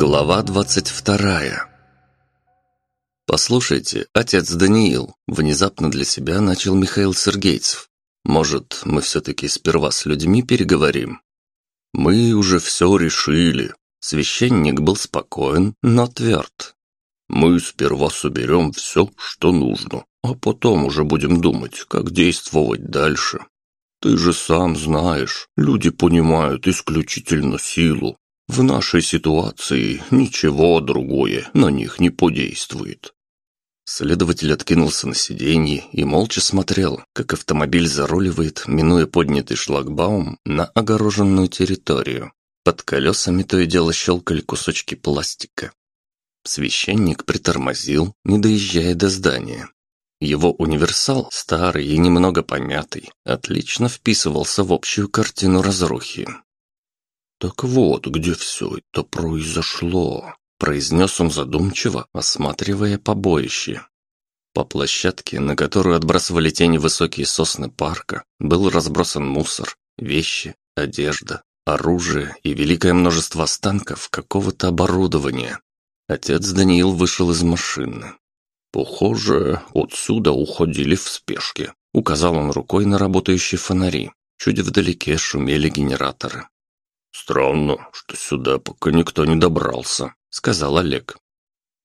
Глава двадцать вторая «Послушайте, отец Даниил», — внезапно для себя начал Михаил Сергейцев. «Может, мы все-таки сперва с людьми переговорим?» «Мы уже все решили». Священник был спокоен, но тверд. «Мы сперва соберем все, что нужно, а потом уже будем думать, как действовать дальше. Ты же сам знаешь, люди понимают исключительно силу. В нашей ситуации ничего другое на них не подействует. Следователь откинулся на сиденье и молча смотрел, как автомобиль заруливает, минуя поднятый шлагбаум, на огороженную территорию. Под колесами то и дело щелкали кусочки пластика. Священник притормозил, не доезжая до здания. Его универсал, старый и немного помятый, отлично вписывался в общую картину разрухи. «Так вот, где все это произошло», – произнес он задумчиво, осматривая побоище. По площадке, на которую отбрасывали тени высокие сосны парка, был разбросан мусор, вещи, одежда, оружие и великое множество останков какого-то оборудования. Отец Даниил вышел из машины. «Похоже, отсюда уходили в спешке», — указал он рукой на работающие фонари. Чуть вдалеке шумели генераторы. «Странно, что сюда пока никто не добрался», — сказал Олег.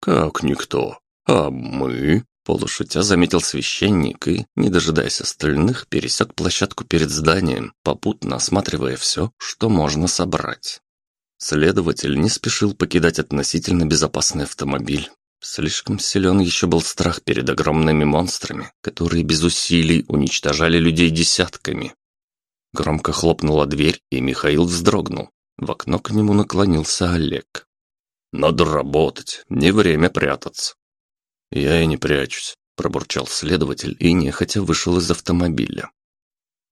«Как никто? А мы?» Полушутя заметил священник и, не дожидаясь остальных, пересек площадку перед зданием, попутно осматривая все, что можно собрать. Следователь не спешил покидать относительно безопасный автомобиль, Слишком силен еще был страх перед огромными монстрами, которые без усилий уничтожали людей десятками. Громко хлопнула дверь, и Михаил вздрогнул. В окно к нему наклонился Олег. «Надо работать, не время прятаться». «Я и не прячусь», – пробурчал следователь и нехотя вышел из автомобиля.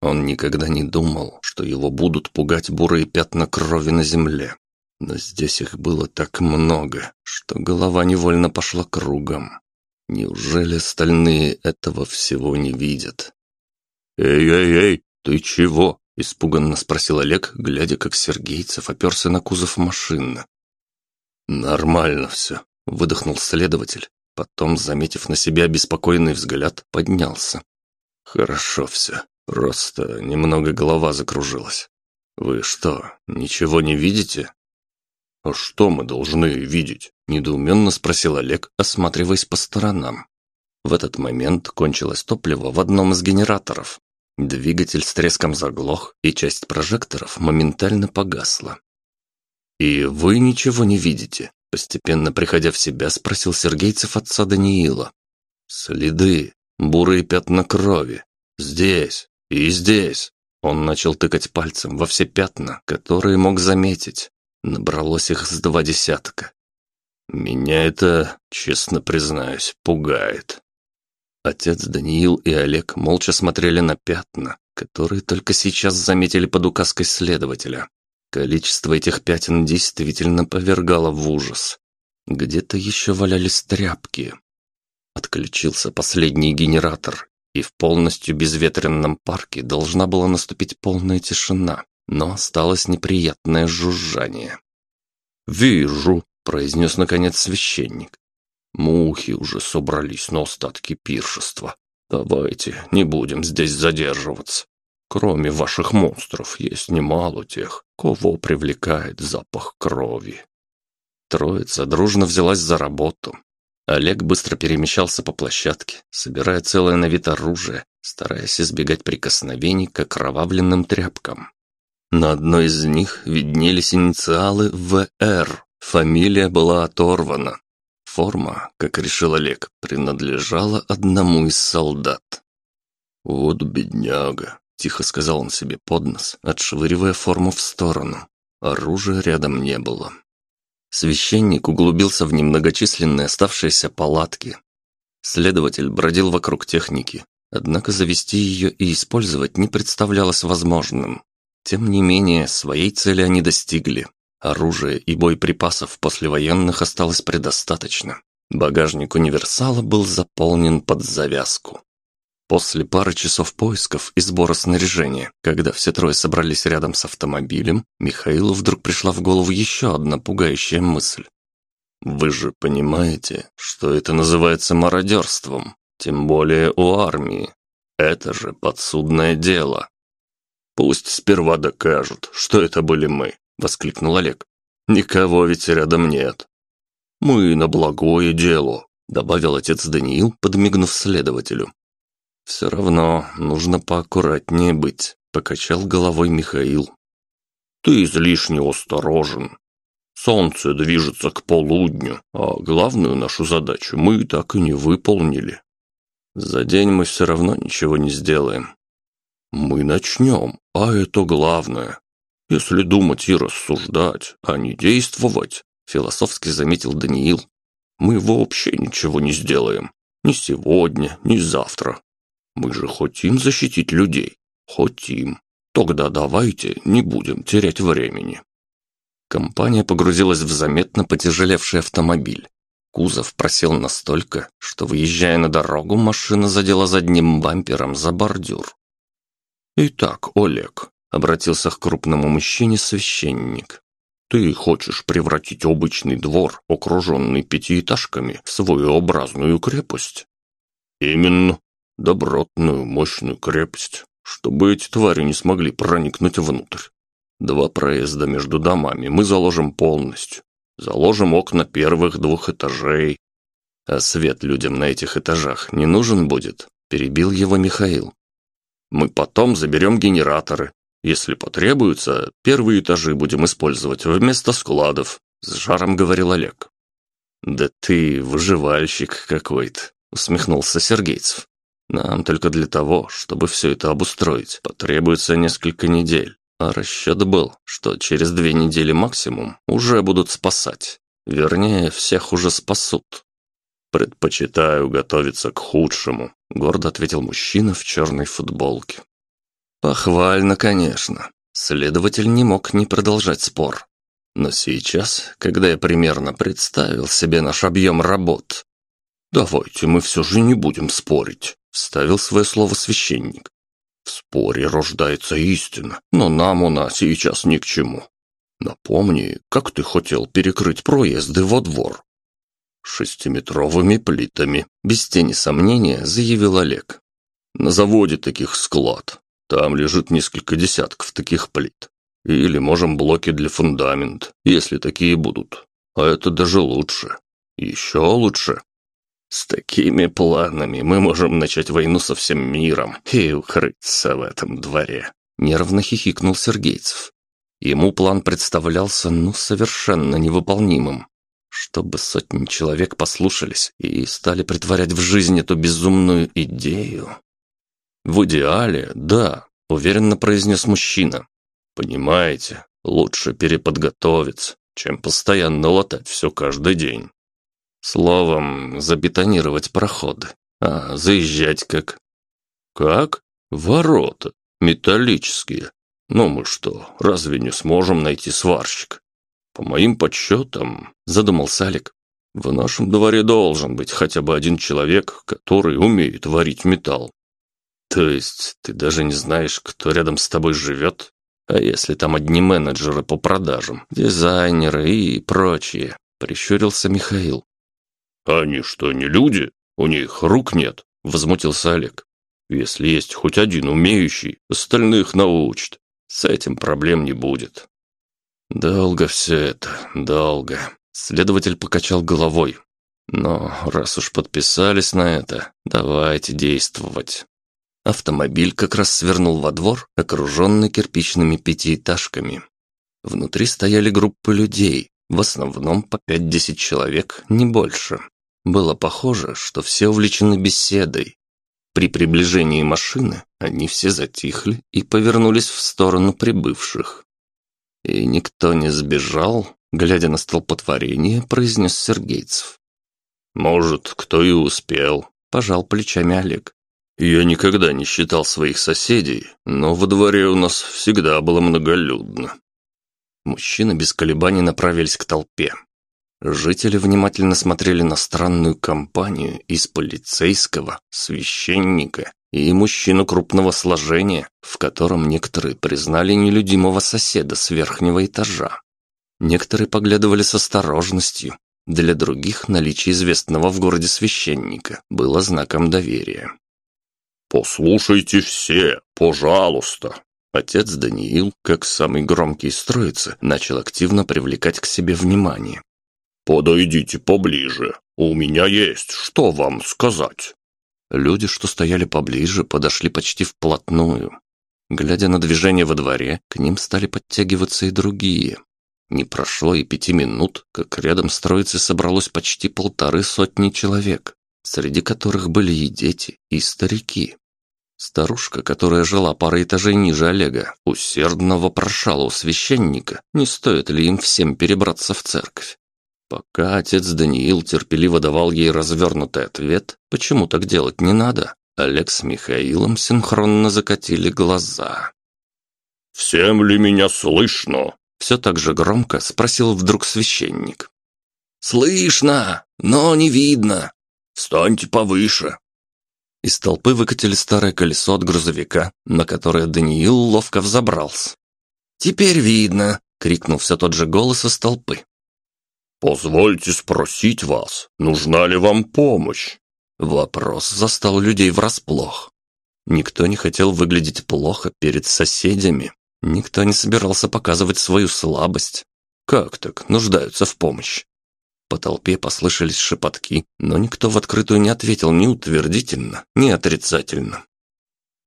Он никогда не думал, что его будут пугать бурые пятна крови на земле. Но здесь их было так много, что голова невольно пошла кругом. Неужели остальные этого всего не видят? «Эй-эй-эй, ты чего?» – испуганно спросил Олег, глядя, как Сергейцев оперся на кузов машины. «Нормально все», – выдохнул следователь. Потом, заметив на себя беспокойный взгляд, поднялся. «Хорошо все, просто немного голова закружилась. Вы что, ничего не видите?» «А что мы должны видеть?» – недоуменно спросил Олег, осматриваясь по сторонам. В этот момент кончилось топливо в одном из генераторов. Двигатель с треском заглох, и часть прожекторов моментально погасла. «И вы ничего не видите?» – постепенно приходя в себя, спросил Сергейцев отца Даниила. «Следы, бурые пятна крови. Здесь и здесь». Он начал тыкать пальцем во все пятна, которые мог заметить. Набралось их с два десятка. Меня это, честно признаюсь, пугает. Отец Даниил и Олег молча смотрели на пятна, которые только сейчас заметили под указкой следователя. Количество этих пятен действительно повергало в ужас. Где-то еще валялись тряпки. Отключился последний генератор, и в полностью безветренном парке должна была наступить полная тишина но осталось неприятное жужжание. «Вижу», — произнес наконец священник. «Мухи уже собрались на остатки пиршества. Давайте не будем здесь задерживаться. Кроме ваших монстров есть немало тех, кого привлекает запах крови». Троица дружно взялась за работу. Олег быстро перемещался по площадке, собирая целое на вид оружие, стараясь избегать прикосновений к окровавленным тряпкам. На одной из них виднелись инициалы ВР. Фамилия была оторвана. Форма, как решил Олег, принадлежала одному из солдат. «Вот бедняга», — тихо сказал он себе под нос, отшвыривая форму в сторону. Оружия рядом не было. Священник углубился в немногочисленные оставшиеся палатки. Следователь бродил вокруг техники, однако завести ее и использовать не представлялось возможным. Тем не менее, своей цели они достигли. Оружия и боеприпасов послевоенных осталось предостаточно. Багажник универсала был заполнен под завязку. После пары часов поисков и сбора снаряжения, когда все трое собрались рядом с автомобилем, Михаилу вдруг пришла в голову еще одна пугающая мысль. «Вы же понимаете, что это называется мародерством, тем более у армии. Это же подсудное дело». «Пусть сперва докажут, что это были мы», — воскликнул Олег. «Никого ведь рядом нет». «Мы на благое дело», — добавил отец Даниил, подмигнув следователю. «Все равно нужно поаккуратнее быть», — покачал головой Михаил. «Ты излишне осторожен. Солнце движется к полудню, а главную нашу задачу мы так и не выполнили. За день мы все равно ничего не сделаем. Мы начнем, а это главное. Если думать и рассуждать, а не действовать, философски заметил Даниил, мы вообще ничего не сделаем. Ни сегодня, ни завтра. Мы же хотим защитить людей. Хотим. Тогда давайте не будем терять времени. Компания погрузилась в заметно потяжелевший автомобиль. Кузов просел настолько, что, выезжая на дорогу, машина задела задним бампером за бордюр. «Итак, Олег», — обратился к крупному мужчине священник, «ты хочешь превратить обычный двор, окруженный пятиэтажками, в своеобразную крепость?» «Именно», добротную, мощную крепость, чтобы эти твари не смогли проникнуть внутрь. Два проезда между домами мы заложим полностью. Заложим окна первых двух этажей. А свет людям на этих этажах не нужен будет, перебил его Михаил. Мы потом заберем генераторы. Если потребуется, первые этажи будем использовать вместо складов, с жаром говорил Олег. Да ты выживальщик какой-то, усмехнулся Сергейцев. Нам только для того, чтобы все это обустроить, потребуется несколько недель. А расчет был, что через две недели максимум уже будут спасать. Вернее, всех уже спасут. «Предпочитаю готовиться к худшему», — гордо ответил мужчина в черной футболке. «Похвально, конечно». Следователь не мог не продолжать спор. Но сейчас, когда я примерно представил себе наш объем работ... «Давайте мы все же не будем спорить», Вставил свое слово священник. В споре рождается истина, но нам она сейчас ни к чему. Напомни, как ты хотел перекрыть проезды во двор. Шестиметровыми плитами, без тени сомнения, заявил Олег. На заводе таких склад. Там лежит несколько десятков таких плит. Или можем блоки для фундамента, если такие будут. А это даже лучше. Еще лучше. С такими планами мы можем начать войну со всем миром и укрыться в этом дворе. Нервно хихикнул Сергейцев. Ему план представлялся, ну, совершенно невыполнимым. Чтобы сотни человек послушались и стали притворять в жизнь эту безумную идею. В идеале, да, уверенно произнес мужчина. Понимаете, лучше переподготовиться, чем постоянно латать все каждый день. Словом, забетонировать проходы. А заезжать как? Как? Ворота. Металлические. Ну мы что, разве не сможем найти сварщик? По моим подсчетам, задумался Алик, в нашем дворе должен быть хотя бы один человек, который умеет варить металл. То есть ты даже не знаешь, кто рядом с тобой живет? А если там одни менеджеры по продажам, дизайнеры и прочие? Прищурился Михаил. «Они что, не люди? У них рук нет?» – возмутился Олег. «Если есть хоть один умеющий, остальных научат. С этим проблем не будет». «Долго все это, долго», – следователь покачал головой. «Но раз уж подписались на это, давайте действовать». Автомобиль как раз свернул во двор, окруженный кирпичными пятиэтажками. Внутри стояли группы людей, в основном по пять-десять человек, не больше. Было похоже, что все увлечены беседой. При приближении машины они все затихли и повернулись в сторону прибывших. И никто не сбежал, глядя на столпотворение, произнес Сергейцев. «Может, кто и успел», – пожал плечами Олег. «Я никогда не считал своих соседей, но во дворе у нас всегда было многолюдно». Мужчины без колебаний направились к толпе. Жители внимательно смотрели на странную компанию из полицейского, священника и мужчину крупного сложения, в котором некоторые признали нелюдимого соседа с верхнего этажа. Некоторые поглядывали с осторожностью, для других наличие известного в городе священника было знаком доверия. «Послушайте все, пожалуйста!» Отец Даниил, как самый громкий из троицы, начал активно привлекать к себе внимание. «Подойдите поближе, у меня есть что вам сказать». Люди, что стояли поближе, подошли почти вплотную. Глядя на движение во дворе, к ним стали подтягиваться и другие. Не прошло и пяти минут, как рядом с троицей собралось почти полторы сотни человек, среди которых были и дети, и старики. Старушка, которая жила парой этажей ниже Олега, усердно вопрошала у священника, не стоит ли им всем перебраться в церковь. Пока отец Даниил терпеливо давал ей развернутый ответ, почему так делать не надо, Олег с Михаилом синхронно закатили глаза. «Всем ли меня слышно?» Все так же громко спросил вдруг священник. «Слышно, но не видно. Встаньте повыше». Из толпы выкатили старое колесо от грузовика, на которое Даниил ловко взобрался. «Теперь видно!» — крикнул все тот же голос из толпы. «Позвольте спросить вас, нужна ли вам помощь?» Вопрос застал людей врасплох. Никто не хотел выглядеть плохо перед соседями. Никто не собирался показывать свою слабость. Как так нуждаются в помощи? По толпе послышались шепотки, но никто в открытую не ответил ни утвердительно, ни отрицательно.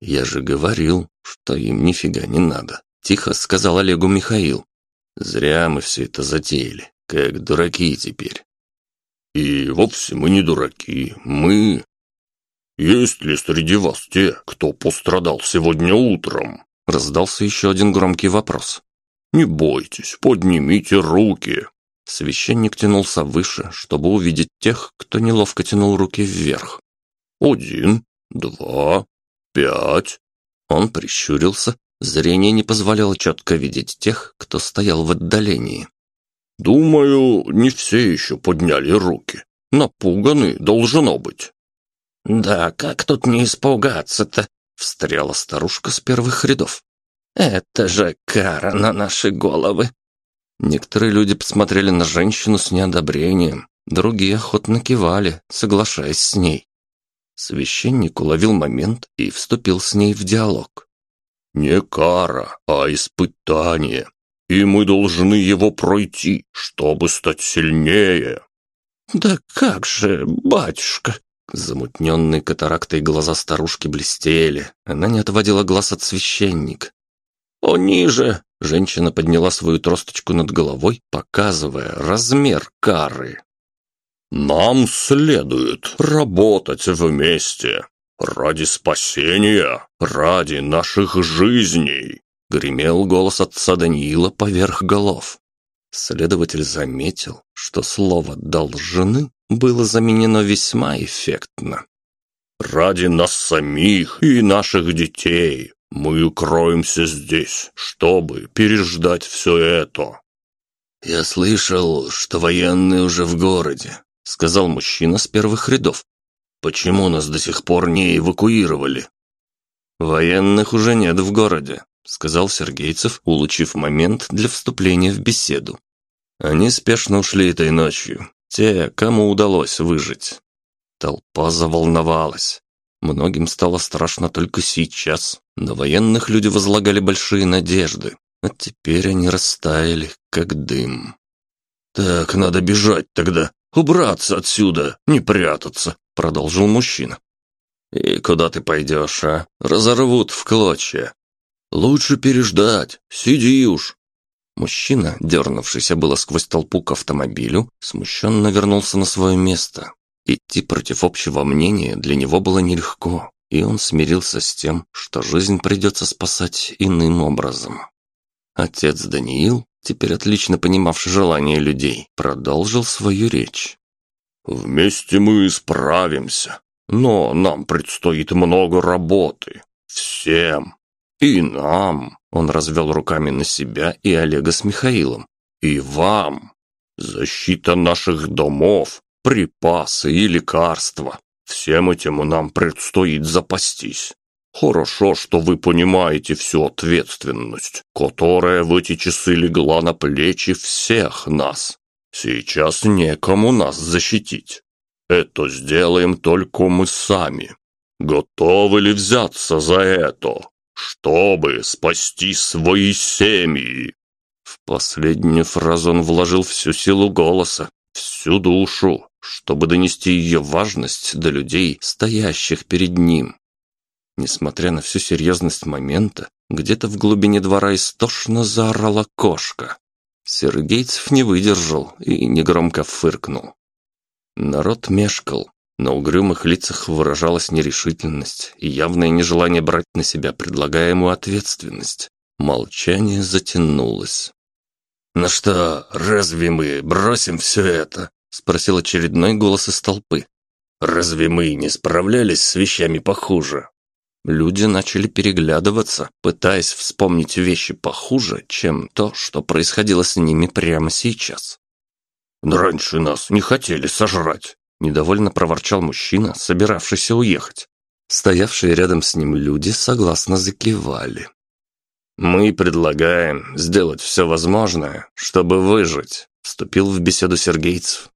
«Я же говорил, что им нифига не надо», – тихо сказал Олегу Михаил. «Зря мы все это затеяли, как дураки теперь». «И вовсе мы не дураки, мы...» «Есть ли среди вас те, кто пострадал сегодня утром?» Раздался еще один громкий вопрос. «Не бойтесь, поднимите руки!» Священник тянулся выше, чтобы увидеть тех, кто неловко тянул руки вверх. «Один, два, пять». Он прищурился, зрение не позволяло четко видеть тех, кто стоял в отдалении. «Думаю, не все еще подняли руки. Напуганы должно быть». «Да как тут не испугаться-то?» Встряла старушка с первых рядов. «Это же кара на наши головы!» Некоторые люди посмотрели на женщину с неодобрением, другие охотно кивали, соглашаясь с ней. Священник уловил момент и вступил с ней в диалог. «Не кара, а испытание, и мы должны его пройти, чтобы стать сильнее». «Да как же, батюшка!» Замутненные катарактой глаза старушки блестели. Она не отводила глаз от священника. «О, ниже!» Женщина подняла свою тросточку над головой, показывая размер кары. «Нам следует работать вместе. Ради спасения, ради наших жизней!» Гремел голос отца Даниила поверх голов. Следователь заметил, что слово «должны» было заменено весьма эффектно. «Ради нас самих и наших детей мы укроемся здесь, чтобы переждать все это». «Я слышал, что военные уже в городе», — сказал мужчина с первых рядов. «Почему нас до сих пор не эвакуировали?» «Военных уже нет в городе», — сказал Сергейцев, улучив момент для вступления в беседу. Они спешно ушли этой ночью, те, кому удалось выжить. Толпа заволновалась. Многим стало страшно только сейчас. На военных люди возлагали большие надежды, а теперь они растаяли, как дым. «Так, надо бежать тогда, убраться отсюда, не прятаться», — продолжил мужчина. «И куда ты пойдешь, а? Разорвут в клочья». «Лучше переждать, сиди уж, Мужчина, дернувшийся было сквозь толпу к автомобилю, смущенно вернулся на свое место. Идти против общего мнения для него было нелегко, и он смирился с тем, что жизнь придется спасать иным образом. Отец Даниил, теперь отлично понимавший желания людей, продолжил свою речь. «Вместе мы справимся, но нам предстоит много работы. Всем. И нам. Он развел руками на себя и Олега с Михаилом. «И вам! Защита наших домов, припасы и лекарства. Всем этим нам предстоит запастись. Хорошо, что вы понимаете всю ответственность, которая в эти часы легла на плечи всех нас. Сейчас некому нас защитить. Это сделаем только мы сами. Готовы ли взяться за это, чтобы спасти свои семьи?» В последнюю фразу он вложил всю силу голоса, всю душу, чтобы донести ее важность до людей, стоящих перед ним. Несмотря на всю серьезность момента, где-то в глубине двора истошно заорала кошка. Сергейцев не выдержал и негромко фыркнул. Народ мешкал, на угрюмых лицах выражалась нерешительность и явное нежелание брать на себя предлагаемую ответственность. Молчание затянулось. «Ну что, разве мы бросим все это?» — спросил очередной голос из толпы. «Разве мы не справлялись с вещами похуже?» Люди начали переглядываться, пытаясь вспомнить вещи похуже, чем то, что происходило с ними прямо сейчас. «Раньше нас не хотели сожрать», – недовольно проворчал мужчина, собиравшийся уехать. Стоявшие рядом с ним люди согласно закивали. «Мы предлагаем сделать все возможное, чтобы выжить», – вступил в беседу Сергейцев.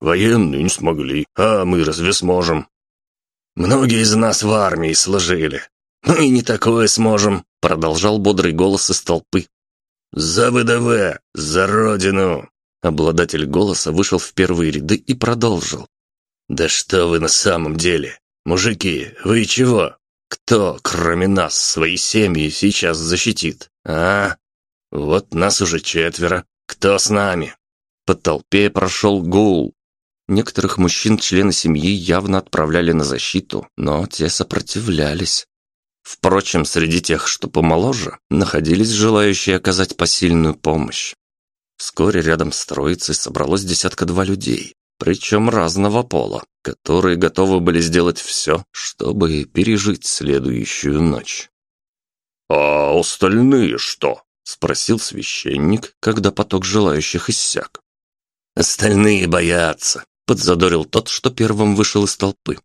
«Военные не смогли, а мы разве сможем?» Многие из нас в армии служили. Мы и не такое сможем», — продолжал бодрый голос из толпы. «За ВДВ! За Родину!» Обладатель голоса вышел в первые ряды и продолжил. «Да что вы на самом деле? Мужики, вы чего? Кто, кроме нас, свои семьи сейчас защитит, а? Вот нас уже четверо. Кто с нами?» По толпе прошел гул, Некоторых мужчин члены семьи явно отправляли на защиту, но те сопротивлялись. Впрочем, среди тех, что помоложе, находились желающие оказать посильную помощь. Вскоре рядом с троицей собралось десятка-два людей, причем разного пола, которые готовы были сделать все, чтобы пережить следующую ночь. «А остальные что?» – спросил священник, когда поток желающих иссяк. «Остальные боятся», Подзадорил тот, что первым вышел из толпы.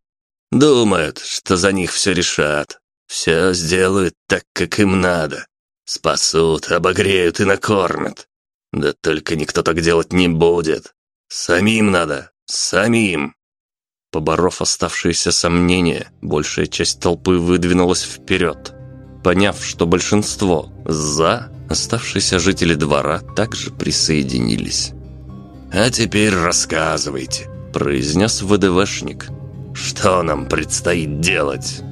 Думают, что за них все решат. Все сделают так, как им надо. Спасут, обогреют и накормят. Да только никто так делать не будет. Самим надо, самим. Поборов оставшиеся сомнения, большая часть толпы выдвинулась вперед. Поняв, что большинство «за», оставшиеся жители двора также присоединились. «А теперь рассказывайте», – произнес ВДВшник. «Что нам предстоит делать?»